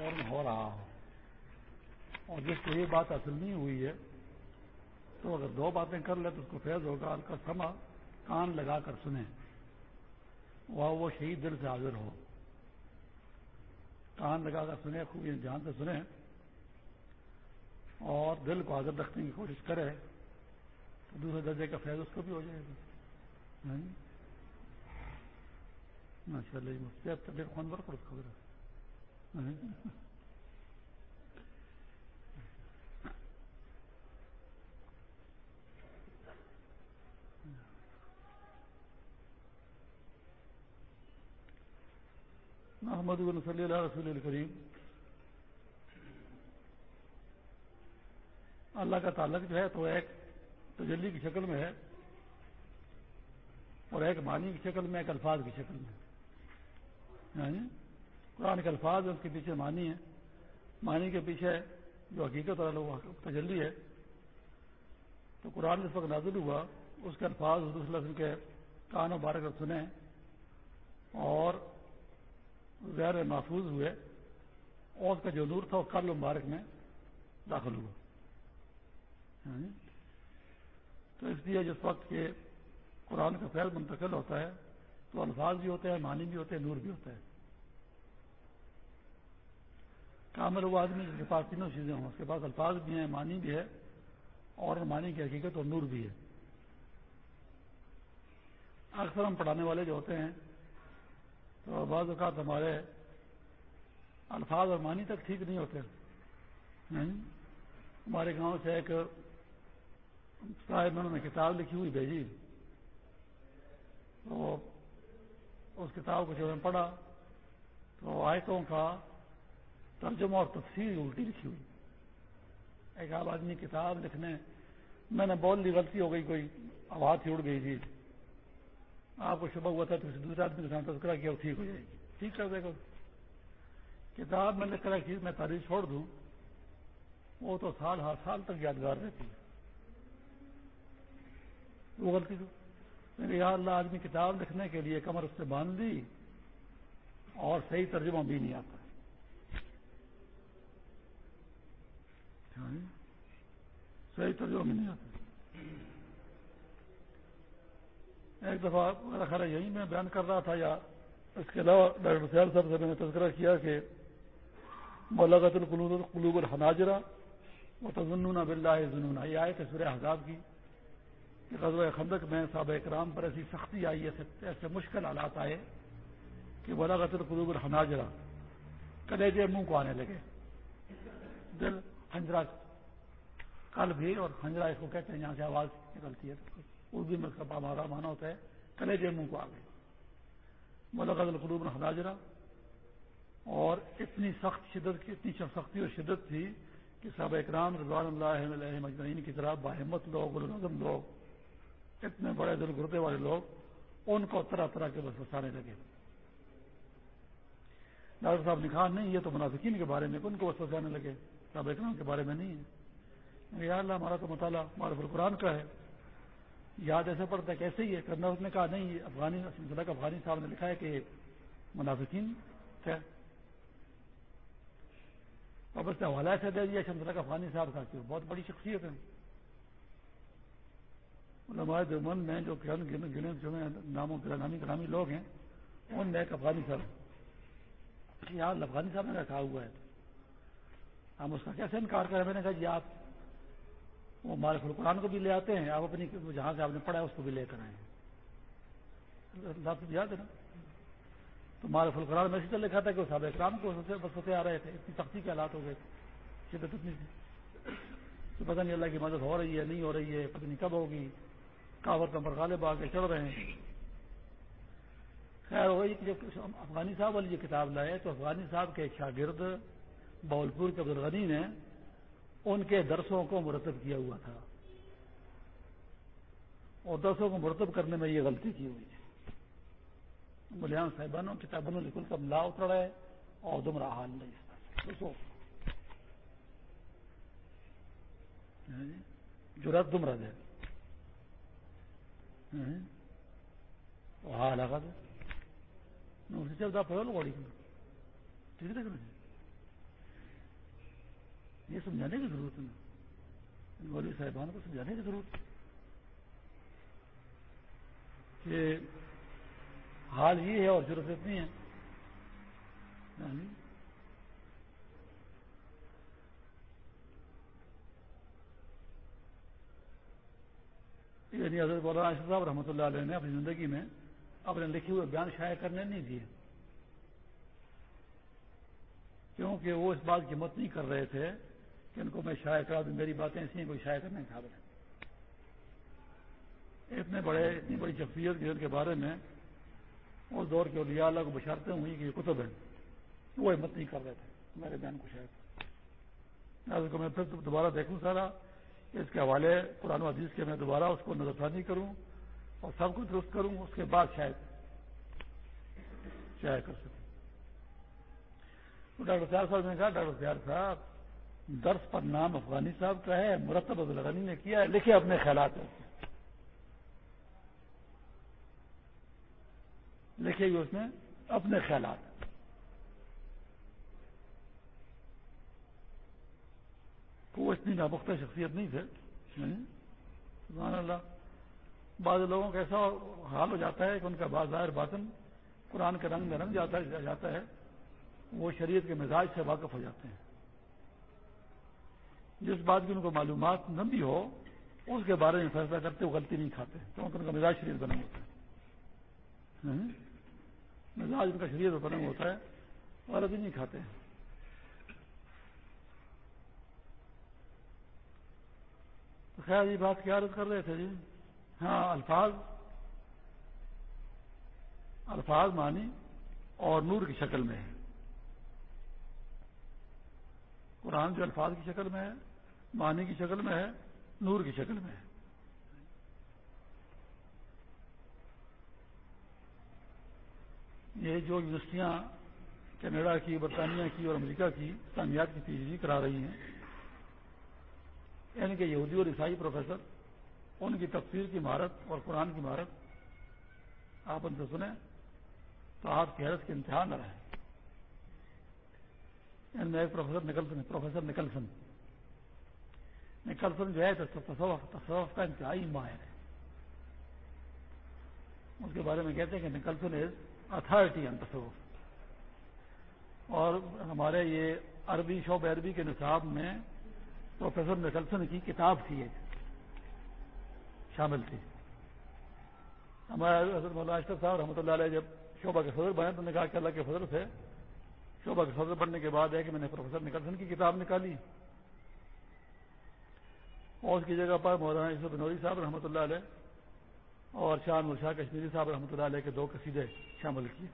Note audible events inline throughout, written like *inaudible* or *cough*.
فوراً ہو رہا ہو۔ اور جس کو یہ بات حاصل نہیں ہوئی ہے، تو اگر دو باتیں کر لے تو اس کو فیض ہوگا کا سما، کان لگا کر سنیں۔ وہ شہید دل سے حاضر ہو۔ کان لگا کر سنیں خوب جان سے سنیں۔ اور دل کو حاضر رکھنے کی کوشش کرے، تو دوسرے درجے کا فیض اس کو بھی ہو جائے گا۔ ہاں جی۔ ماشاء اللہ مجھے طبیعت خون برکر اس کو محمد صلی اللہ رسول الکریم. اللہ کا تعلق جو ہے تو ایک تجلی کی شکل میں ہے اور ایک معنی کی شکل میں ایک الفاظ کی شکل میں یعنی قرآن کے الفاظ اس کے پیچھے معنی ہے معنی کے پیچھے جو حقیقت وہ تجلی ہے۔ تو قرآن جس وقت نازل ہوا، اس کے الفاظ حضور صلی اللہ علیہ وسلم کے کان و بار کر سنیں اور غیر محفوظ ہوئے۔ اور اس کا جو نور تھا، وہ کل مبارک میں داخل ہوا۔ یعنی تو اس لیے جس وقت کے قرآن کا فیل منتقل ہوتا ہے، تو الفاظ بھی ہوتے ہیں، معنی بھی ہوتے ہیں، نور بھی ہوتا ہے۔ کامل وہ آدمی جس کے پاس تینوں چیزیں ہوں، اس کے پاس الفاظ بھی ہیں، معنی بھی ہے اور معنی کی حقیقت اور نور بھی ہے۔ اکثر ہم پڑھانے والے جو ہوتے ہیں، تو بعض اوقات ہمارے الفاظ اور معنی تک ٹھیک نہیں ہوتے۔ ہمارے گاؤں سے ایک صاحب انہوں نے کتاب لکھی ہوئی بھیجی۔ تو اس کتاب کو جب میں پڑھا، تو آیتوں کا ترجمہ اور تفصیل الٹی لکھی ہوئی۔ ایک آپ آدمی کتاب لکھنے، میں نے بول لی غلطی ہو گئی، کوئی آواز ہی اڑ گئی تھی آپ کو شبہ ہوا تھا تو کسی دوسرے آدمی کے ساتھ تذکرہ کیا ٹھیک ہو جائے گی۔ ٹھیک کر دے گا۔ کتاب میں لکھ کر چیز میں تاریخ چھوڑ دوں، وہ تو سال ہر سال تک یادگار رہتی ہے۔ وہ غلطی تو یا اللہ آدمی کتاب لکھنے کے لیے کمر اس سے باندھ دی اور صحیح ترجمہ بھی نہیں آتا۔ ہاں جی۔ صحیح ترجمہ بھی نہیں آتا۔ ایک دفعہ میرا خیال یہی میں بیان کر رہا تھا، یا اس کے علاوہ ڈاکٹر سیال صاحب سے میں نے تذکرہ کیا کہ ملاقات القلوب الحناجرہ وہ تزن بلّہ ضنون یہ آئے تھے سورہ حضاب کی، کہ غزوہ خندق میں صحابہ اکرام پر ایسی سختی آئی، ایسے ایسے مشکل حالات آئے کہ ملاقات القلوب الحناجرہ کلیجے منہ کو آنے لگے۔ دل ہنجرا کل بھی اور ہنجرا اس کو کہتے ہیں یہاں سے آواز نکلتی ہے اردو میں اس کا ہمارا مانا ہوتا ہے کلیجے منہ کو آ گئے ملاقات القلوب الحناجرہ اور اتنی سخت شدت کی، اتنی سختی اور شدت تھی کہ صحابہ اکرام رضوان اللہ علیہ مجمعین کی طرح باہمت لوگ العظم لوگ، اتنے بڑے دل گردے والے لوگ، ان کو طرح طرح کے بس بسانے لگے۔ ڈاکٹر صاحب لکھا نہیں، یہ تو منافقین کے بارے میں، ان کو بس بسانے لگے۔ صحابہ اکرام کے بارے میں نہیں ہے۔ یا اللہ ہمارا تو مطالعہ ہمارے القرآن کا ہے۔ یاد ایسے پڑتا ہے کیسے ہی ہے کرنا اس نے کہا، نہیں، افغانی کا افغانی صاحب نے لکھا ہے کہ منافقین تھے۔ اور بس حوالہ ایسے دے دیا شمسلہ کا فانی صاحب کا بہت بڑی شخصیت ہے علماء دیوبند میں جو گنے چنے ناموں نامی، گرامی لوگ ہیں ان میں ایک افغانی صاحب یار افغانی صاحب نے رکھا ہوا ہے۔ ہم اس کا کیسے انکار کریں؟ میں نے کہا جی آپ وہ ہمارے قرآن کو بھی لے آتے ہیں، آپ اپنی جہاں سے آپ نے پڑھا ہے اس کو بھی لے کر آئے یاد ہے نا؟ تو ہمارے فلقران میں اسی طرح لکھا تھا کہ وہ صحابہ اکرام کو بس ہوتے آ رہے تھے، اتنی سختی کے حالات ہو گئے شدت اتنی تھی۔ تو پتہ نہیں اللہ کی مدد ہو رہی ہے، نہیں ہو رہی ہے، پتہ نہیں کب ہوگی۔ کاوت نمبر غالب آ کے چڑھ رہے ہیں۔ خیر وہی جب افغانی صاحب والی یہ کتاب لائے تو افغانی صاحب کے ایک شاگرد بولپور کے عبدالغنی نے ان کے درسوں کو مرتب کیا ہوا تھا۔ اور درسوں کو مرتب کرنے میں یہ غلطی کی ہوئی۔ ہے ملیاں صاحبانوں کتابوں لکھل کب لا اتر ہے اور دم رہا حال نہیں۔ ہاں جی، جرات دم رہ ہاں لگا دے چلتا پڑھو لوگ ٹھیک ہے یہ سمجھانے کی ضرورت نہیں مولوی صاحبان کو سمجھانے کی ضرورت کہ حال یہ ہے اور ضرورت اتنی ہے یعنی حضرت مولانا صاحب رحمۃ اللہ علیہ نے اپنی زندگی میں اپنے لکھے ہوئے بیان شائع کرنے نہیں دیے۔ کیونکہ وہ اس بات کی مت نہیں کر رہے تھے ان کو میں شائع کرا دوں، میری باتیں ایسی ہیں، کوئی شائع کرنے کے قابل اتنے بڑے، اتنی بڑی شخصیت کے بارے میں، اس دور کے اولیاء اللہ کو بشارتے ہوئی کہ یہ کتب ہے وہ ہمت نہیں کر رہے تھے، میرے بیان کو شاید کو، میں پھر دوبارہ دیکھوں سارا، اس کے حوالے قرآن و حدیث کے میں دوبارہ اس کو نظر ثانی کروں اور سب کچھ درست کروں، اس کے بعد شاید شاید کر سکوں۔ ڈاکٹر سیار صاحب نے کہا، ڈاکٹر سیار صاحب درس پر نام افغانی صاحب کا ہے، مرتب ابوالغنی نے کیا ہے، لکھے اپنے خیالات لکھے ہوئے اس نے اپنے خیالات۔ وہ اتنی نابختہ شخصیت نہیں تھے۔ یعنی سبحان اللہ، بعض لوگوں کا ایسا حال ہو جاتا ہے کہ ان کا بازار باطن قرآن کے رنگ میں رنگ جاتا جاتا ہے، وہ شریعت کے مزاج سے واقف ہو جاتے ہیں۔ جس بات کی ان کو معلومات نہ بھی ہو، اس کے بارے میں فیصلہ کرتے، وہ غلطی نہیں کھاتے۔ کیونکہ ان کا مزاج شریعت بنا ہوتا ہے۔ مزاج ان کا شریعت بنا ہوتا ہے غلطی نہیں کھاتے۔ ہیں خیر، یہ بات کیا عرض کر رہے تھے جی؟ ہاں الفاظ۔ الفاظ مانی اور نور کی شکل میں ہے۔ قرآن جو الفاظ کی شکل میں ہے، معنی کی شکل میں ہے، نور کی شکل میں ہے۔ یہ جو یونیورسٹیاں کینیڈا کی، برطانیہ کی اور امریکہ کی اسلامیات کی تیزی کرا رہی ہیں یعنی کہ یہودی اور عیسائی پروفیسر، ان کی تفسیر کی مہارت اور قرآن کی مہارت، آپ ان سے سنیں تو آپ کی حیرت کے امتحان نہ رہے professor Nicholson professor Nicholson Nicholson جو ہے تصوف تصوف کا انتہائی ماہر ہے۔ اس کے بارے میں کہتے ہیں کہ نکلسن از اتھارٹی ان تصوف۔ اور ہمارے یہ عربی، شعب عربی کے نصاب میں پروفیسر نکلسن کی کتاب تھی ایک، شامل تھی۔ ہمارے حضرت مولانا اشرف صاحب رحمۃ اللہ علیہ جب شعبہ کے صدر بنے تو نے کہا کہ اللہ کے فضل سے شعبہ کے صدر بننے کے بعد ہے کہ میں نے پروفیسر نکلسن کی کتاب نکالی۔ اور اس کی جگہ پر مولانا یوسف بنوری صاحب رحمۃ اللہ علیہ اور شاہ مرشاہ کشمیری صاحب رحمۃ اللہ علیہ کے دو قصیدے شامل کیے۔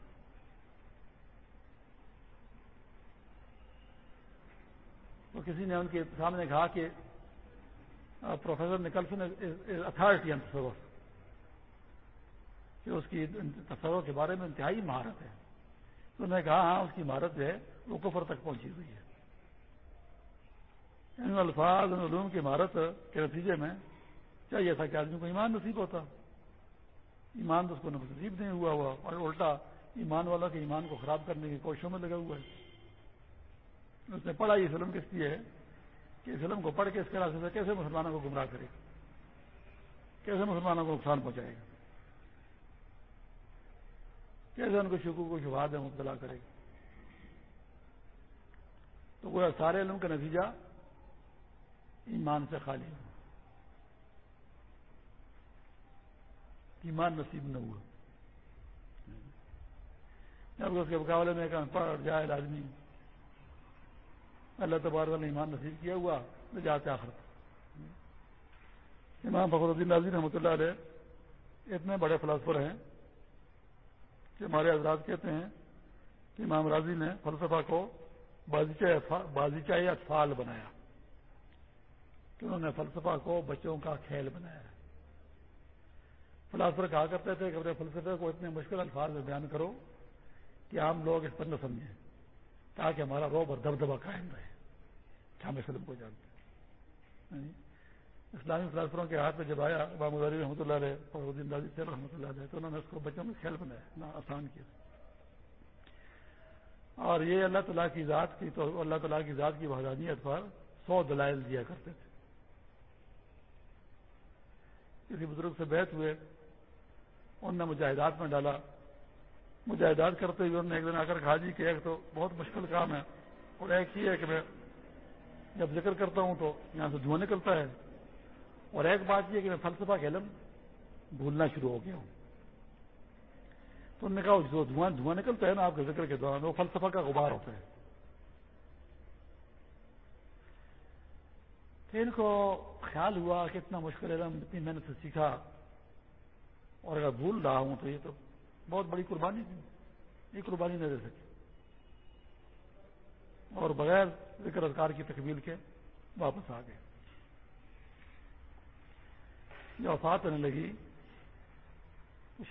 تو کسی نے ان کے سامنے کہا کہ پروفیسر نکلسن اتھارٹی تصور۔ کہ اس کی تصور کے بارے میں انتہائی مہارت ہے۔ تو انہوں نے کہا ہاں اس کی مہارت جو ہے وہ کفر تک پہنچی ہوئی ہے۔ یعنی ان الفاظ، ان علوم کی مہارت کے نتیجے میں چاہیے تھا کہ آدمی کو ایمان نصیب ہوتا۔ ایمان تو اس کو نصیب نہیں ہوا ہوا، اور الٹا ایمان والا کے ایمان کو خراب کرنے کی کوششوں میں لگا ہوا ہے۔ اس نے پڑھا یہ فلم کس لیے ہے کہ اس فلم کو پڑھ کے اس کے راستے سے کیسے مسلمانوں کو گمراہ کرے گا کیسے مسلمانوں کو نقصان پہنچائے۔ گا کیسے ان کو شکو کو شبہات ہے مبتلا کرے گا؟ تو وہ سارے علم کا نتیجہ ایمان سے خالی ہو ایمان نصیب نہ ہوا۔ جب اس کے مقابلے میں پڑھ جائے آدمی اللہ تبارک نے ایمان نصیب کیا ہوا جاتے آخر امام فخر الدین ناظرین رحمۃ اللہ علیہ اتنے بڑے فلاسفر ہیں کہ ہمارے حضرات کہتے ہیں کہ امام راضی نے فلسفہ کو بازیچہ اطفال بنایا، کہ انہوں نے فلسفہ کو بچوں کا کھیل بنایا۔ ہے فلاسفر کہا کرتے تھے کہ اپنے فلسفے کو اتنے مشکل الفاظ میں بیان کرو کہ عام لوگ اس پر نہ سمجھیں، تاکہ ہمارا روب اور دبدبا قائم رہے ہم اسلم کو جانتے ہیں۔ اسلامی فلاسفروں کے ہاتھ میں جب آیا، امام رحمۃ اللہ علیہ اور الدین دادی سے رحمۃ اللہ علیہ، تو انہوں نے اس کو بچوں میں کھیل بنایا نہ آسان کیا۔ اور یہ اللہ تعالیٰ کی ذات کی تو، اللہ تعالیٰ کی ذات کی وحدانیت پر سو دلائل دیا کرتے تھے۔ کسی بزرگ سے بیت ہوئے، ان نے مجاہدات میں ڈالا۔ مجاہدات کرتے ہوئے انہوں نے ایک دن آ کر کہا جی کہ ایک تو بہت مشکل کام ہے اور ایک یہ ہے کہ میں جب ذکر کرتا ہوں تو یہاں سے دھواں نکلتا ہے۔ اور ایک بات یہ کہ میں فلسفہ کے علم بھولنا شروع ہو گیا ہوں۔ تو انہوں نے کہا، جو دھواں دھواں نکلتا ہے نا، آپ کے ذکر کے دوران، وہ فلسفہ کا غبار ہوتا ہے۔ ان کو خیال ہوا کہ اتنا مشکل علم، اتنی محنت سے سیکھا۔ اور اگر بھول رہا ہوں تو یہ تو بہت بڑی قربانی تھی۔ یہ قربانی نہ دے سکی اور بغیر ذکر اذکار کی تکمیل کے واپس آ گئے۔ جو وفات ہونے لگی،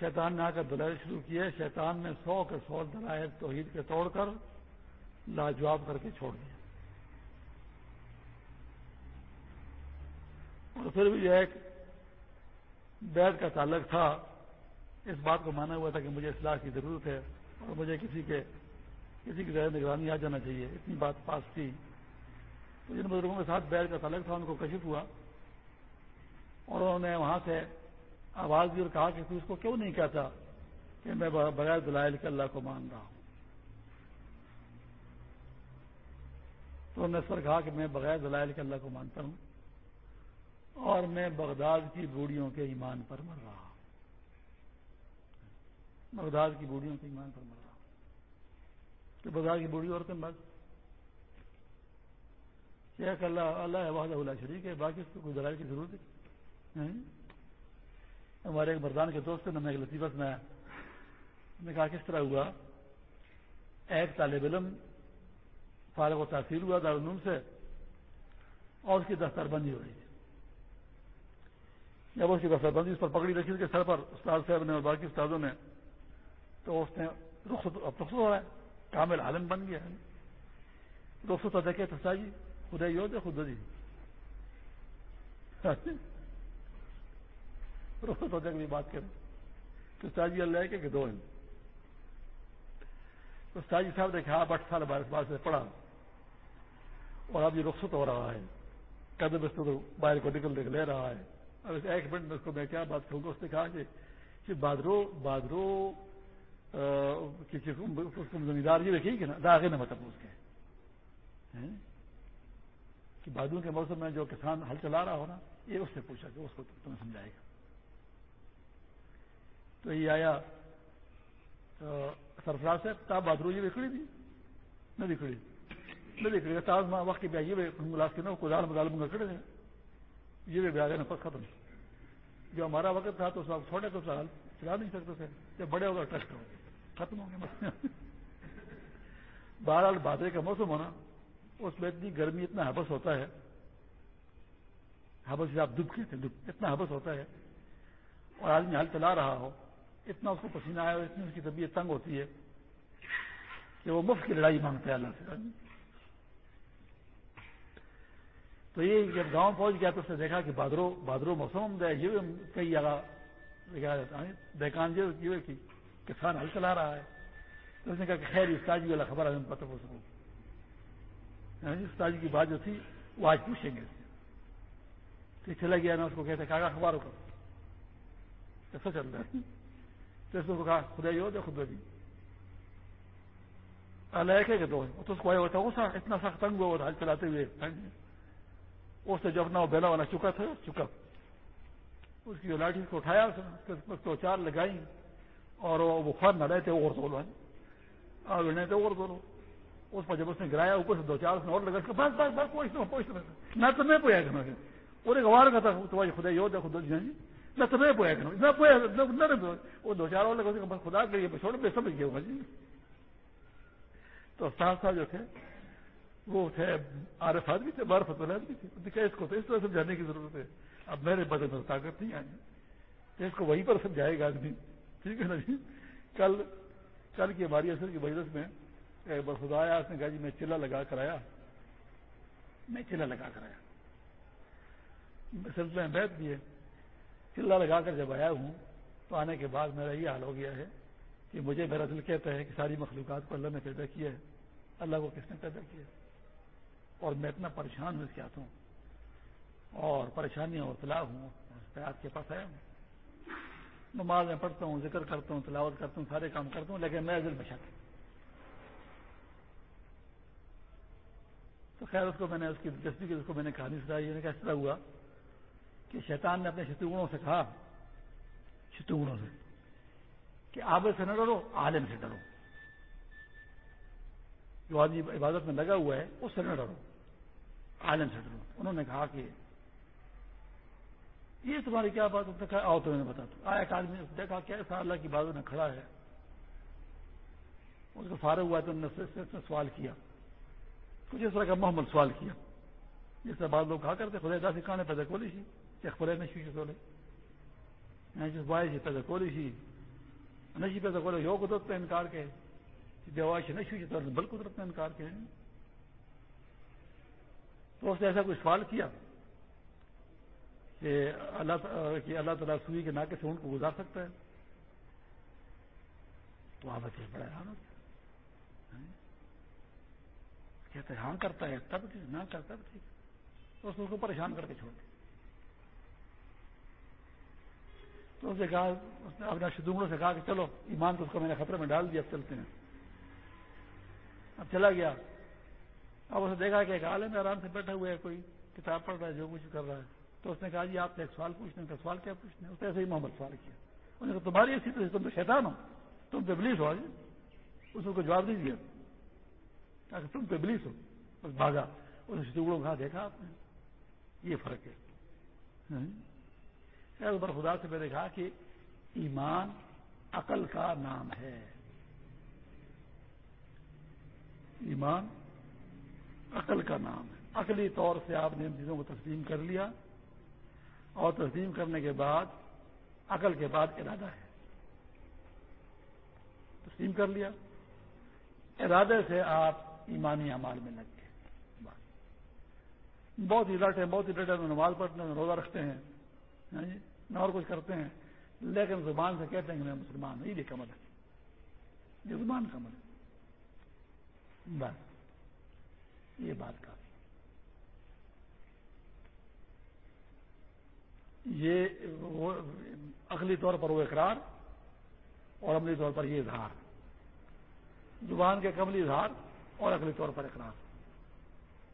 شیطان نے آ کر دلائل شروع کیے، شیطان نے سو کے سو دلائل توحید کے توڑ کر لاجواب کر کے چھوڑ دیا۔ اور پھر بھی ایک بیڈ کا تعلق تھا، اس بات کو مانا ہوا تھا کہ مجھے اصلاح کی ضرورت ہے اور مجھے کسی کے، کسی کی ذرا نگرانی آ جانا چاہیے، اتنی بات پاس تھی۔ تو جن بزرگوں کے ساتھ بیٹھ کا تعلق تھا، ان کو کشف ہوا۔ اور انہوں نے وہاں سے آواز دی اور کہا کہ تو اس کو کیوں نہیں کہتا کہ میں بغیر دلائل کے اللہ کو مان رہا ہوں؟ تو انہوں نے اس پر کہا کہ میں بغیر دلائل کے اللہ کو مانتا ہوں اور میں بغداد کی بوڑھیوں کے ایمان پر مر رہا ہوں۔ بغداد کی بوڑھیوں کے ایمان پر مر رہا ہوں۔ کہ بغداد کی بوڑھی عورتیں بس شیخ اللہ اللہ واحد اللہ شریف ہے، باقی اس کو کوئی دلائل کی ضرورت ہے ہمارے ایک مردان کے دوست نے ایک لطیفہ سنایا نے کہا کس طرح ہوا؟ ایک طالب علم فارغ و تاثیر ہوا دارالعلوم سے اور اس کی دفتر بندی ہو رہی تھی۔ جب اس کی دفتر بندی، اس پر پکڑی رکھی، اس کے سر پر استاد صاحب نے اور باقی استادوں نے، تو اس نے رخصت، اب رخصت ہو رہا ہے، کامل عالم بن گیا ہے۔ رخصت تو دیکھے تو جی خدا ہی ہوتے خود جی رخصت ہو جائے بات کریں تو جی اللہ کے کہ دو ہیں۔ تو جی صاحب نے کہا بٹ سال بارہ بار سے پڑھا۔ اور اب یہ رخصت ہو رہا ہے۔ قدم اس تو باہر کو نکل لے رہا ہے۔ اب ایک منٹ میں اس کو میں کیا بات کروں گا؟ اس نے کہا کہ بادرو بادرو زمیندار، یہ دیکھیے کہ نا داغے نہ مطلب اس کے۔ ہاں؟ کہ بادروں کے موسم میں جو کسان ہل چلا رہا ہو نا، یہ اس سے پوچھا کہ اس کو تمہیں سمجھائے گا۔ تو یہ آیا سرفراز سے تاب بادرو یہ بکڑی تھی؟ نہ بکڑی نہ بکڑی تاز، ماں، وقت بھی آئیے ملاس کے نا کدال مدال منگا کھڑے تھے یہ بھی بیاگے نفس ختم۔ جو ہمارا وقت تھا تو چھوٹے تو سال چلا نہیں سکتے تھے۔ جب بڑے ہوگا ٹیسٹ ہو ختم ہو گئے بہرحال بادرے کا موسم ہونا، اس میں اتنی گرمی، اتنا حبس ہوتا ہے۔ حبس آپ ڈب کے اتنا حبس ہوتا ہے۔ اور آدمی حل چلا رہا ہو۔ اتنا اس کو پسینہ آیا اتنی اس کی طبیعت تنگ ہوتی ہے کہ وہ مفت کی لڑائی مانگتا ہے اللہ سے۔ تو یہ جب گاؤں پہنچ گیا تو اس نے دیکھا کہ بادرو بادرو موسم یہ کئی جگہ دیکھان جی کی کسان ہل چلا رہا ہے۔ تو اس نے کہا کہ خیر استاجی والا خبر ہمیں پتہ ہو سکوں یعنی استاجی کی بات جو تھی، وہ آج پوچھیں گے۔ تو چلا گیا نا، اس کو کہتے کہا اخباروں کا کیسا چل رہا ہے۔ تو اس کو کہا خدا ہی ہو یا خدا جی لے کے دو تو اس کو آیا ہوتا وہ اتنا سخت تنگ ہوا ہل چلاتے ہوئے۔ اس سے جو اپنا وہ بیلا والا چکا تھا چکا اس کی لاٹھی کو اٹھایا تو چار لگائی اور وہ بخار نہ رہے تھے اور دولو اور نہیں تھے اور دولو اس پر جب اس نے گرایا، اوپر سے دو چار اس نے اور لگا بس بس بس پوچھنا پوچھنا نہ تو میں پویا کرنا اور ایک وار کا تھا تو خدا یہ ہوتا خدا جی۔ نہ تو میں پویا کرنا نہ پویا وہ دو چار اور لگا خدا کے لیے چھوڑ پہ سمجھ گیا ہوگا جی۔ تو ساتھ ساتھ جو تھے، وہ تھے عارف آدمی تھے بار فتح آدمی تھے۔ کیا اس کو تو اس طرح سمجھانے کی ضرورت ہے۔ اب میرے بدن میں طاقت نہیں آئی۔ اس کو وہیں پر سمجھائے گا آدمی۔ ٹھیک ہے نا جی؟ کل کل کی ہماری اثر کی مجلس میں خدا آیا، اس نے کہا جی میں چلا لگا کر آیا۔ میں چلا لگا کر آیا۔ سلسلے میں بیٹھ دیے۔ چلا لگا کر جب آیا ہوں تو آنے کے بعد میرا یہ حال ہو گیا ہے کہ مجھے میرا دل کہتا ہے کہ ساری مخلوقات کو اللہ نے پیدا کیا ہے۔ اللہ کو کس نے پیدا کیا اور میں اتنا پریشان ہوں اس کے ہاتھوں۔ اور پریشانیاں اور تلا ہوں آپ کے پاس آیا ہوں۔ نماز میں پڑھتا ہوں، ذکر کرتا ہوں، تلاوت کرتا ہوں، سارے کام کرتا ہوں، لیکن میں دل میں شک تو خیر، اس کو میں نے، اس کی دلچسپی کی، اس کو میں نے کہانی سنائی نے کہا ہوا۔ کہ شیطان نے اپنے شتوگڑوں سے کہا شتوگڑوں سے، کہ آپ سے نہ ڈرو، عالم سے ڈرو۔ جو آدمی عبادت میں لگا ہوا ہے، اس سے نہ ڈرو، عالم سے ڈرو۔ انہوں نے کہا کہ یہ تمہاری کیا بات کہا، آؤ تو میں نے بتا دوں آیا ایک آدمی نے دیکھا کیا اللہ کی بازو میں کھڑا ہے۔ اس کو فارغ ہوا تو انہوں نے سوال کیا۔ کچھ اس طرح کا محمد سوال کیا۔ جس طرح بعض لوگ کہا کرتے خدا داسی کھانے پیدا کولی سی چیک خورے نشی کے سولے جس بائے سی پیدا کولی سی نشی پیدا کولے یو قدرت پہ انکار کے دیواش نشی تو بل قدرت پہ انکار کے تو اس نے ایسا کوئی سوال کیا کہ اللہ کہ اللہ تعالیٰ سوئی کے ناکے سے ان کو گزار سکتا ہے تو آپ بچے بڑا حیران ہوتا کہتے ہاں کرتا ہے تب ٹھیک نہ کرتا تب ٹھیک تو اس کو پریشان کر کے چھوڑ دیا تو اس نے کہا، اس نے اپنے شدومڑوں سے کہا کہ چلو، ایمان تو اس کو میں نے خطرے میں ڈال دیا، اب چلتے ہیں۔ اب چلا گیا۔ اب اسے دیکھا کہ ایک عالم میں آرام سے بیٹھا ہوا ہے، کوئی کتاب پڑھ رہا ہے، جو کچھ کر رہا ہے۔ تو اس نے کہا جی آپ سے ایک سوال پوچھنے کا سوال کیا پوچھنے؟ اس نے ایسے ہی محمد سوال کیا۔ انہوں نے کہا، تمہاری اسی طرح تم تو شیطان ہو۔ تم تو ابلیس ہو جی اس کو جواب نہیں دیا۔ تاکہ تم تو ابلیس ہو۔ بس بھاگا۔ اس ٹکڑوں کہا، دیکھا آپ نے؟ یہ فرق ہے۔ ہاں۔ پر خدا سے میں نے کہا کہ ایمان عقل کا نام ہے۔ ایمان عقل کا نام ہے۔ عقلی طور سے آپ نے ان چیزوں کو تسلیم کر لیا اور تسلیم کرنے کے بعد عقل کے بعد ارادہ ہے۔ تسلیم کر لیا۔ ارادے سے آپ ایمانی اعمال میں لگ گئے۔ بہت ہی ڈٹ ہیں بہت ہی ڈٹے نماز پڑھتے ہیں روزہ رکھتے ہیں۔ ہاں جی، نہ اور کچھ کرتے ہیں۔ لیکن زبان سے کہتے ہیں کہ میں مسلمان نہیں یہ کمل ہے۔ یہ زبان کمل ہے۔ بس۔ یہ بات کا۔ یہ عقلی طور پر وہ اقرار اور عملی طور پر یہ اظہار۔ زبان کے قبلی اظہار اور عقلی طور پر اقرار۔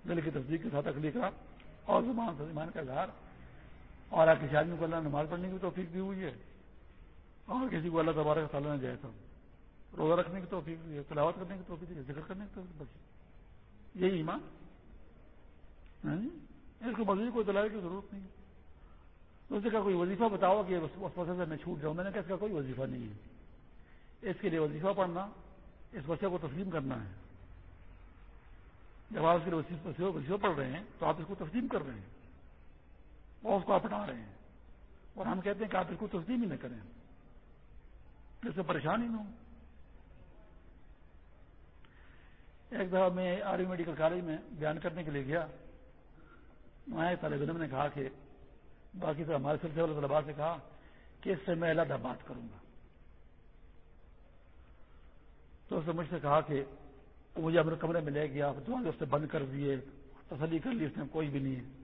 دل کی تصدیق کے ساتھ عقلی اقرار اور زبان سے زبان کا اظہار۔ اور کسی آدمی کو اللہ نے نماز پڑھنے کی توفیق دی ہوئی ہے اور کسی کو اللہ تبارک تعالیٰ نے جائے تو روزہ رکھنے کی توفیق دی ہے، تلاوت کرنے کی توفیق دی ہے، ذکر کرنے کی توفیق بچی یہی ایمان۔ ہاں جی؟ اس کو مزید کوئی دلائی کی ضرورت نہیں ہے۔ اس کا کوئی وظیفہ بتاؤ کہ اس وقت سے میں چھوٹ جاؤں۔ میں نے کہا اس کا کوئی وظیفہ نہیں ہے۔ اس کے لیے وظیفہ پڑھنا، اس وسیع کو تسلیم کرنا ہے۔ جب آپ اس کے لیے وظیفہ پڑھ رہے ہیں تو آپ اس کو تسلیم کر رہے ہیں۔ اور اس کو اپنا رہے ہیں۔ اور ہم کہتے ہیں کہ آپ اس کو تسلیم ہی نہ کریں۔ اس سے پریشان ہی نہ ہو ایک دفعہ میں آرمی میڈیکل کالج میں بیان کرنے کے لیے گیا۔ وہاں طالب علم نے کہا کہ باقی تو ہمارے سلسلے والے طلبا سے کہا کہ اس سے میں علیحدہ بات کروں گا۔ تو اس نے مجھ سے کہا کہ مجھے اپنے کمرے میں لے گیا اس سے بند کر دیے، تسلی کر لی، اس میں کوئی بھی نہیں۔ ہے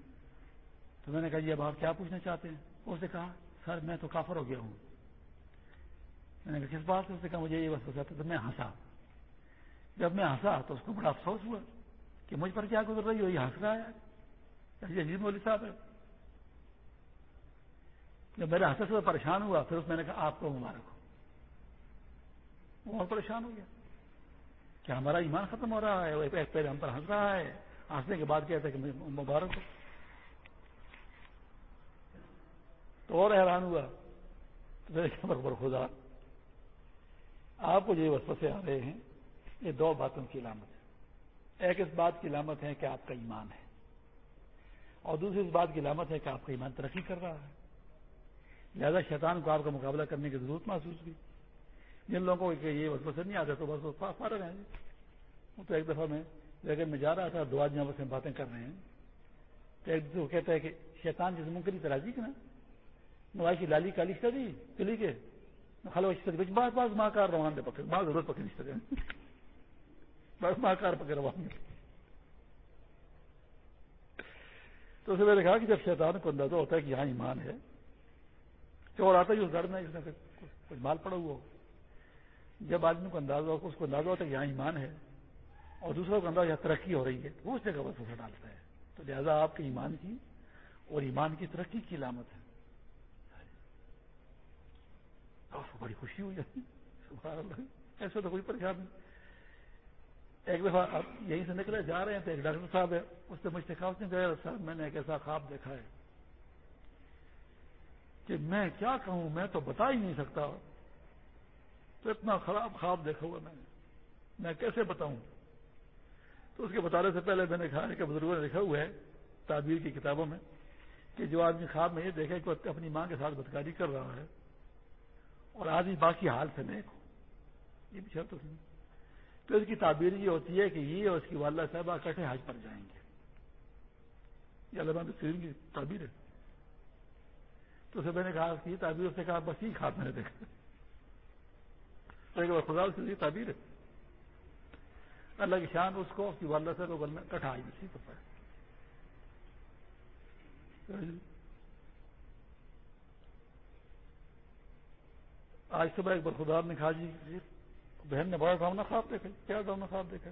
تو میں نے کہا جی اب آپ کیا پوچھنا چاہتے ہیں؟ اس نے کہا، سر، میں تو کافر ہو گیا ہوں. میں نے کہا، کس بات سے? اس نے کہا، مجھے یہ بس تو میں ہنسا. جب میں ہنسا تو اس کو بڑا افسوس ہوا کہ مجھ پر کیا گزر رہی ہو یہ ہنس رہا ہے۔ عجیب مولی صاحب ہے۔ جب میرے حسد سے پریشان ہوا، پھر اس میں نے کہا، آپ کو مبارک ہو۔ بہت پریشان ہو گیا۔ کہ ہمارا ایمان ختم ہو رہا ہے؟ ایک پہلے ہم پر ہنس رہا ہے۔ ہنسنے کے بعد کہتے کہ مبارک ہو۔ تو اور حیران ہوا۔ تو پر مطلب خدا، آپ کو جو وسوسے آ رہے ہیں، یہ دو باتوں کی علامت ہے۔ ایک اس بات کی علامت ہے کہ آپ کا ایمان ہے، اور دوسری اس بات کی علامت ہے کہ آپ کا ایمان ترقی کر رہا ہے۔ لہٰذا شیطان کو آپ کا مقابلہ کرنے کی ضرورت محسوس کی جن لوگوں کو یہ بس پسند نہیں آتا تو بس فارغ ہیں۔ وہ تو ایک دفعہ میں جگہ میں جا رہا تھا، دو آدمی بس میں باتیں کر رہے ہیں۔ تو ایک دوسرے کو کہتا ہے کہ شیطان جس منہ کے تراجی کے نا نواز کی لالی کالی کا دی، کلی کے۔ خالو بات بات ماں کار روان دے پکڑ بات ضرورت پکڑ نہیں بس ماں کار پکڑ روان دے۔ تو اسے میں نے کہا کہ جب شیطان کو اندازہ ہوتا ہے کہ یہاں ایمان ہے، چور آتا ہی اس گھر میں اس نے کچھ مال پڑا ہوا ہو۔ جب آدمی کو اندازہ ہو اس کو اندازہ ہوتا ہے کہ یہاں ایمان ہے، اور دوسروں کو اندازہ یہاں ترقی ہو رہی ہے، وہ اس جگہ پر ڈالتا ہے۔ تو لہٰذا آپ کے ایمان کی اور ایمان کی ترقی کی علامت ہے۔ بڑی خوشی ہوئی۔ ایسے تو کوئی پریشان نہیں۔ ایک دفعہ آپ یہیں سے نکلے، جا رہے ہیں تو ایک ڈاکٹر صاحب ہے، اس نے مجھ سے کہا، اس نے کہا صاحب، میں نے ایک ایسا خواب دیکھا ہے کہ میں کیا کہوں، میں تو بتا ہی نہیں سکتا۔ تو اتنا خراب خواب دیکھا ہوا میں نے۔ میں کیسے بتاؤں؟ تو اس کے بتانے سے پہلے میں نے کہا کہ بزرگوں نے لکھا ہوا ہے تعبیر کی کتابوں میں کہ جو آدمی خواب میں یہ دیکھے کہ اپنی ماں کے ساتھ بدکاری کر رہا ہے اور آدمی باقی حال سے نیک ہو۔ یہ بھی شرط تو اس کی تعبیر یہ ہوتی ہے کہ یہ اور اس کی والدہ صاحبہ کٹھے حج پر جائیں گے۔ یہ علامہ کریم کی تعبیر ہے۔ تو اسے میں نے کہا کہ تعبیر اس نے کہا، بس یہ خواب میں نے دیکھا۔ خدا سے تعبیر ہے۔ اللہ کی شان اس کو اس کی والدہ سے کٹھا آئی اسی کو پڑے آج صبح ایک برخدار نے کہا جی،, جی بہن نے بڑا ڈرامنا خواب دیکھا، کیا ڈرامنا خواب دیکھا؟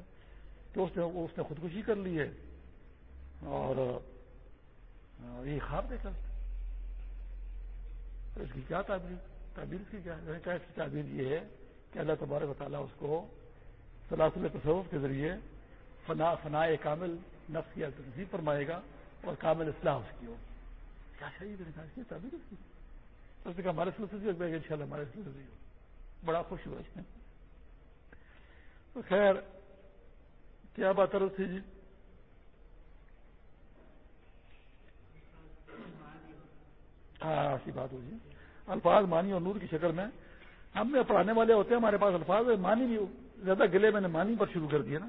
تو اس نے اس نے خودکشی کر لی ہے۔ اور یہ خواب دیکھا اس کی کیا تعبیر تعبیر کی کیا اس کی تعبیر یہ ہے کہ اللہ تبارک و تعالیٰ اس کو سلاسل تصوف کے ذریعے فنا فنا کامل نفس کی نصیب فرمائے گا اور کامل اصلاح اس کی ہو کیا شہید نے کہا تعبیر اس کی؟ اس نے کہا، ہمارے سلسلے سے ان شاء اللہ ہمارے سلسلے سے بڑا خوش ہوا اس میں تو خیر، کیا بات ہے تھی جی؟ ہاں ایسی بات ہو جی۔ الفاظ مانی اور نور کی شکل میں ہم نے پڑھانے والے ہوتے ہیں، ہمارے پاس الفاظ مانی بھی زیادہ گلے میں نے مانی پر شروع کر دیا نا۔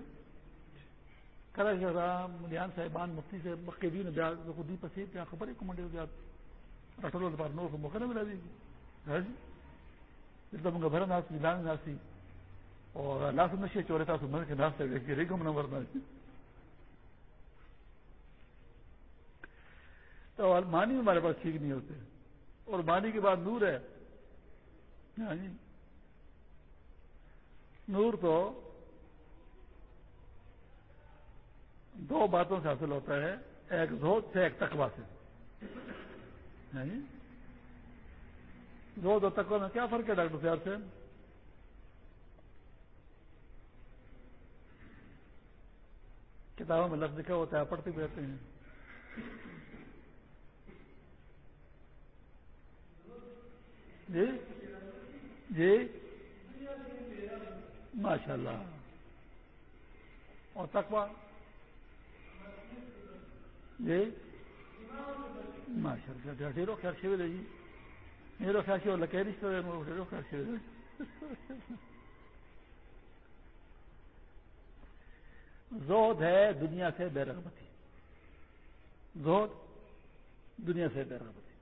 کرا رام ملیان صاحبان، مفتی سے مکے بھی خود ہی پسی کیا خبر ہے کمنڈے ہو بار نو کو موقع نہ ملا دی ہاں جی؟ جتنا منگا بھرا ناسی لان ناسی۔ اور لاس نشے چورے تھا سو من کے ناس سے ریگم نہ ورنا تو مانی ہمارے پاس ٹھیک نہیں ہوتے۔ اور مانی کے بعد نور ہے۔ ہاں جی؟ نور تو دو باتوں سے حاصل ہوتا ہے، ایک زود سے ایک تقوا سے۔ ہاں جی زود اور میں کیا فرق ہے ڈاکٹر صاحب سے؟ کتابوں میں لفظ لکھا ہوتا ہے پڑھتے بھی رہتے ہیں۔ جی؟ جی؟ ماشاء اللہ اور تکوا جی؟ ماشاء اللہ خیر ہے جی میرو خیر شیور لکے زود ہے دنیا سے بے رغبتی۔ زود دنیا سے بے رغبتی۔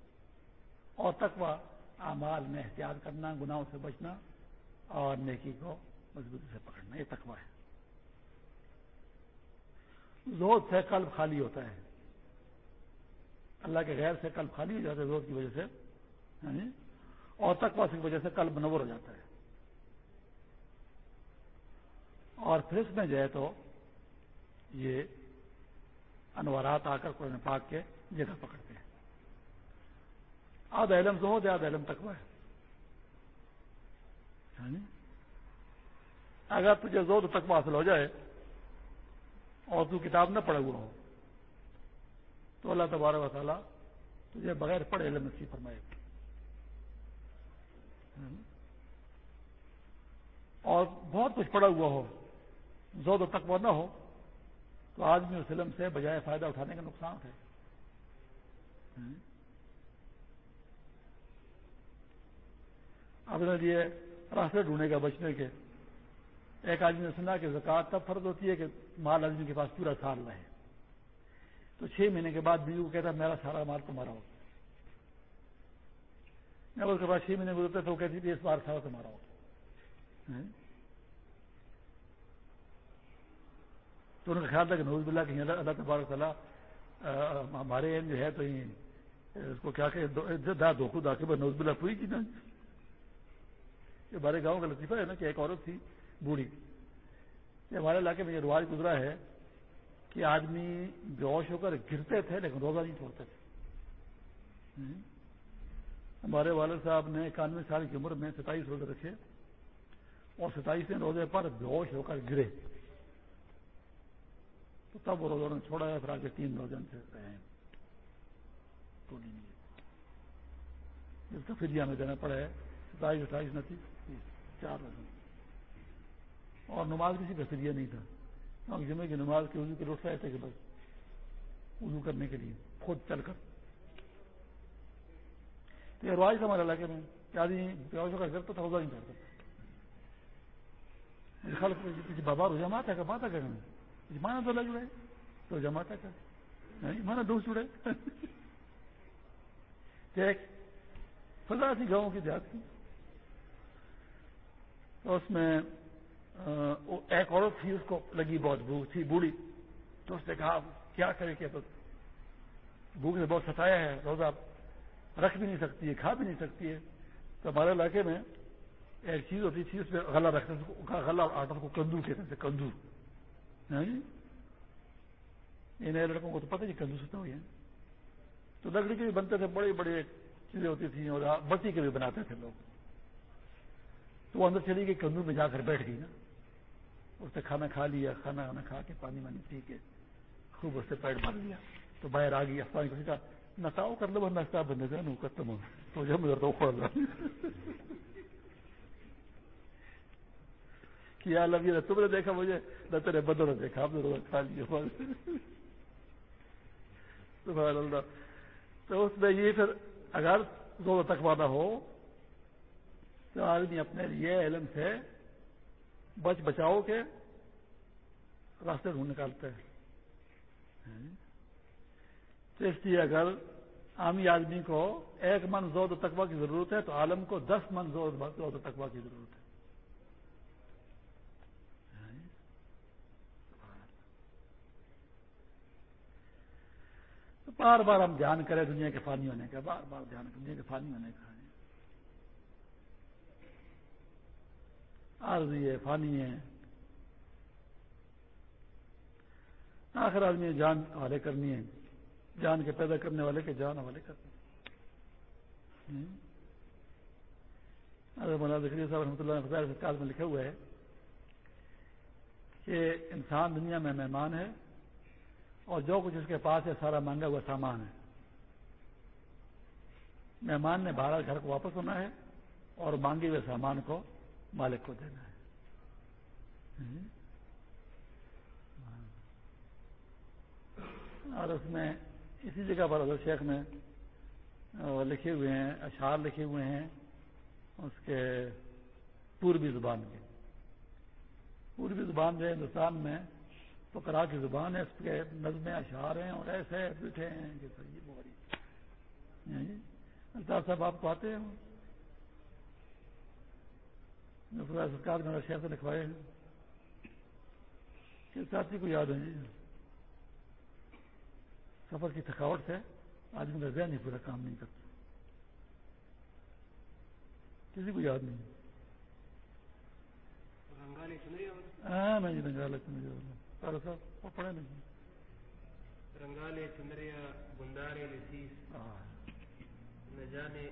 اور تکوا اعمال میں احتیاط کرنا، گناہوں سے بچنا اور نیکی کو مضبوطی سے پکڑنا، یہ تقوی ہے۔ زود سے قلب خالی ہوتا ہے۔ اللہ کے غیر سے قلب خالی ہو جاتا ہے زود کی وجہ سے یعنی، اور تقوا کی وجہ سے قلب منور ہو جاتا ہے۔ اور پھر اس میں جو ہے تو یہ انوارات آ کر قرآن پاک کے جگہ پکڑتے ہیں۔ آدھا علم زہد ہے، آدھا علم تقوی ہے۔ یعنی، اگر تجھے زود تک حاصل ہو جائے اور تو کتاب نہ پڑھے ہوا ہو تو اللہ تبارک و تعالیٰ تجھے بغیر پڑھے علم نصیب فرمائے۔ اور بہت کچھ پڑا ہوا ہو زود و تقوی نہ ہو، تو آدمی اس علم سے بجائے فائدہ اٹھانے کا نقصان ہے۔ اپنے لیے راستے ڈھونڈے گا بچنے کے۔ ایک آدمی نے سنا کہ زکات تب فرض ہوتی ہے کہ مال آدمی کے پاس پورا سال رہے۔ تو چھ مہینے کے بعد بیوی کو کہتا میرا سارا مال تمہارا ہوگا جب اس کے بعد چھ مہینے گزرتے تو وہ کہتی تھی اس بار سارا تمہارا ہوگا تو ان کا خیال تھا کہ نوز بلا کہ اللہ تبارک تعالیٰ ہمارے جو ہے تو اس کو کیا کہ دھوکو داخے نوز بلا ہوئی تھی نا یہ ہمارے گاؤں کا لطیفہ ہے نا کہ ایک عورت تھی، بوڑھی۔ ہمارے علاقے میں یہ رواج گزرا ہے کہ آدمی بیوش ہو کر گرتے تھے لیکن روزہ نہیں چھوڑتے تھے۔ ہمارے والد صاحب نے اکانوے سال کی عمر میں ستائیس روزے رکھے اور ستائیس روزے پر بیوش ہو کر گرے۔ تو تب وہ روزوں نے چھوڑا ہے، پھر آگے تین روزن سے رہے ہیں۔ جس کا فری میں دینا پڑا ہے۔ ستائیس، اٹھائیس نتی چار روزن اور نماز کسی کا فریہ نہیں تھا۔ کیونکہ جمعے کی نماز کے وضو کے روٹ رہے تھے کہ بس وضو کرنے کے لیے، خود چل کر۔ تو یہ رواج تھا ہمارے علاقے میں۔ کیا آدمی پیازوں کا کرتا تھا۔ روزہ نہیں کرتا بابا روزہ ماتا کا ماتا کا مانا تو لگ رہے۔ تو جماتا کا۔ مانا دو چڑے فضا تھی گاؤں کی دیہات کی۔ اس میں ایک عورت تھی، اس کو لگی بہت بھوک تھی، بوڑھی۔ تو اس نے کہا، کیا کرے کیا تو بھوک نے بہت ستایا ہے، روزہ رکھ بھی نہیں سکتی ہے، کھا بھی نہیں سکتی ہے۔ تو ہمارے علاقے میں ایک چیز ہوتی تھی، اس میں غلہ رکھتے غلہ آٹا کو کندو کہتے تھے کندو ہاں جی؟ یہ نئے لڑکوں کو تو پتہ نہیں کندو سے ہوئی ہیں تو لکڑی کے بھی بنتے تھے بڑی بڑی چیزیں ہوتی تھیں، اور بتی کے بھی بناتے تھے لوگ۔ تو وہ اندر چلی گئی کندو میں جا کر بیٹھ گئی نا۔ اس نے کھانا کھا لیا، کھانا وانا کھا کے پانی وانی پی کے خوب اس سے پیٹ بھر لیا۔ تو باہر آ گئی افسان کو سیکھا نساؤ کر لو نستا بندے سے ختم ہو تو جب ادھر تو کھوڑ کیا لگ تم نے دیکھا، مجھے نہ تیرے بدر نے دیکھا، آپ نے روزہ کھا لیا۔ *laughs* تو اس میں یہ پھر اگر دو تکوانا ہو، تو آدمی اپنے لیے علم سے بچ بچاؤ کے راستے ڈھونڈ نکالتے ہیں۔ ہاں۔ تو اس لیے اگر عامی آدمی کو ایک من زود و تقوا کی ضرورت ہے، تو عالم کو دس من زود و تقوا کی ضرورت ہے۔ ہاں۔ بار بار ہم دھیان کریں دنیا کے فانی ہونے کا، بار بار دھیان کریں، دنیا کے فانی ہونے کا۔ عارضی ہے، فانی ہے۔ آخر آدمی جان حوالے کرنی ہے۔ جان کے پیدا کرنے والے کے جان حوالے کرنے مولانا ذکری صاحب رحمۃ اللہ سرکار میں لکھا ہوا ہے کہ انسان دنیا میں مہمان ہے اور جو کچھ اس کے پاس ہے، سارا مانگا ہوا سامان ہے۔ مہمان نے باہر گھر کو واپس ہونا ہے اور مانگے ہوئے سامان کو مالک کو دینا ہے۔ اور اس میں اسی جگہ پر حضرت شیخ نے لکھے ہوئے ہیں، اشعار لکھے ہوئے ہیں۔ اس کے پوربی زبان کے۔ پوربی زبان جو ہندوستان میں تو کرا کی زبان ہے۔ اس کے نظمیں اشعار ہیں اور ایسے بیٹھے ہیں کہ یعنی، الطاف صاحب، آپ کو آتے ہیں؟ سرکار نے شہر سے لکھوائے کہ ساتھی کو یاد ہے جی۔ سفر کی تھکاوٹ سے آج میرا ذہن ہی پورا کام نہیں کرتا۔ کسی کو یاد نہیں۔ ہاں میں جی رنگالے سارا صاحب پڑھے نہیں۔ رنگالے چندریا گندارے ہاں۔ نہ جانے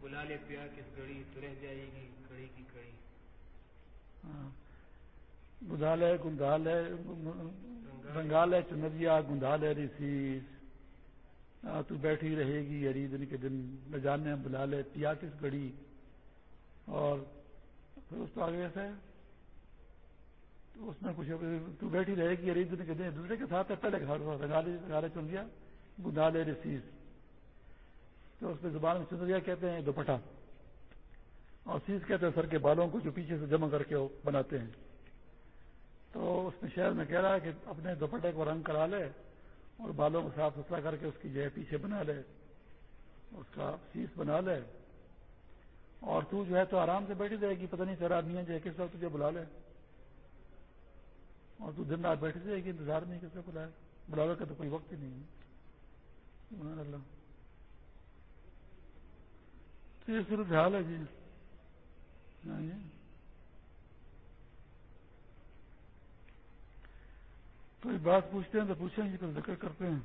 بلا لے پیا کس گڑی تو رہ جائے گی کڑی کی کڑی ہاں۔ گندالے گندالے رنگالے چنریا گندالے ریسیس تو بیٹھی رہے گی یری دن کے دن۔ نہ جانے، بلا لے پیا کس گڑی۔ اور پھر اس تو آگے ایسا ہے تو اس میں کچھ تو بیٹھی رہے گی یری دن کے دن۔ دوسرے کے ساتھ ہے پہلے رنگالے رنگالے چن گیا گندالے ریسیس تو اس میں زبان میں چنریا کہتے ہیں دوپٹا اور سیس کہتے ہیں سر کے بالوں کو جو پیچھے سے جمع کر کے بناتے ہیں۔ تو اس میں شہر میں کہہ رہا ہے کہ اپنے دوپٹے کو رنگ کرا لے اور بالوں کو صاف ستھرا کر کے اس کی جو ہے پیچھے بنا لے، اس کا سیس بنا لے۔ اور تو جو ہے تو آرام سے بیٹھی رہے گی، پتہ نہیں تیرا آدمی جو ہے کس وقت تجھے بلا لے۔ اور تو دن رات بیٹھی رہے گی، انتظار نہیں کس سے بلائے بڑھاوے کا تو کوئی وقت ہی نہیں ہے۔ اللہ۔ یہ صرف حال ہے جی۔, ہاں جی۔ کوئی بات پوچھتے ہیں تو پوچھیں گے تو ذکر کرتے ہیں۔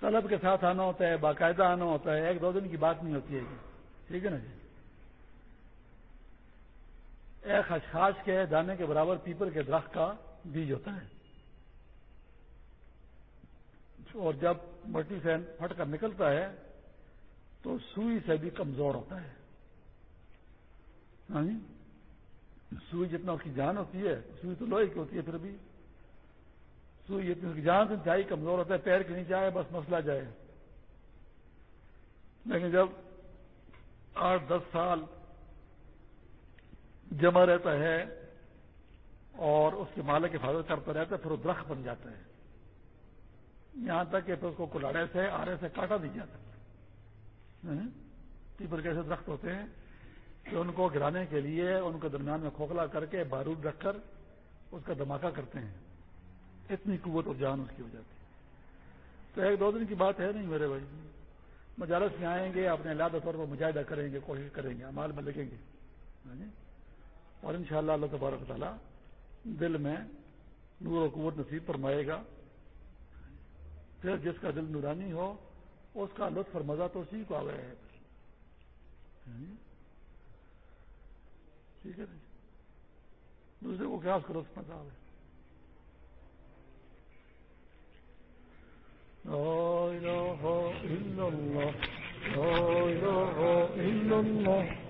طلب کے ساتھ آنا ہوتا ہے، باقاعدہ آنا ہوتا ہے، ایک دو دن کی بات نہیں ہوتی ہے۔ جی ٹھیک ہے نا جی؟ ایک خشخاش کے دانے کے برابر پیپر کے درخت کا بیج ہوتا ہے۔ اور جب مٹی سے پھٹ کر نکلتا ہے تو سوئی سے بھی کمزور ہوتا ہے۔ ہاں جی؟ سوئی جتنا اس کی جان ہوتی ہے، سوئی تو لوہے کی ہوتی ہے پھر بھی۔ سوئی جتنی اس کی جان سے انتہائی کمزور ہوتا ہے پیر کے نیچے آئے، بس مسئلہ جائے۔ لیکن جب آٹھ دس سال جمع رہتا ہے اور اس کے مالک حفاظت کرتا رہتا ہے، پھر وہ درخت بن جاتا ہے۔ یہاں تک کہ پھر اس کو کلاڑے سے، آرے سے کاٹا نہیں جاتا۔ پیپر کیسے درخت ہوتے ہیں؟ کہ ان کو گرانے کے لیے، ان کے درمیان میں کھوکھلا کر کے بارود رکھ کر اس کا دھماکہ کرتے ہیں۔ اتنی قوت اور جان اس کی ہو جاتی۔ تو ایک دو دن کی بات ہے نہیں میرے بھائی۔ مجالس میں آئیں گے، اپنے اللہ طور پر مجاہدہ کریں گے، کوشش کریں گے امال میں لگیں گے۔ ہاں جی؟ اور ان شاء اللہ اللہ تبارک تعالیٰ دل میں نور و قوت نصیب فرمائے گا۔ پھر جس کا دل نورانی ہو، اس کا لطف اور مزہ تو اسی کو آ گیا ہے ٹھیک ہے جی۔ دوسرے کو کیا اس کا لطف مزہ آئے لا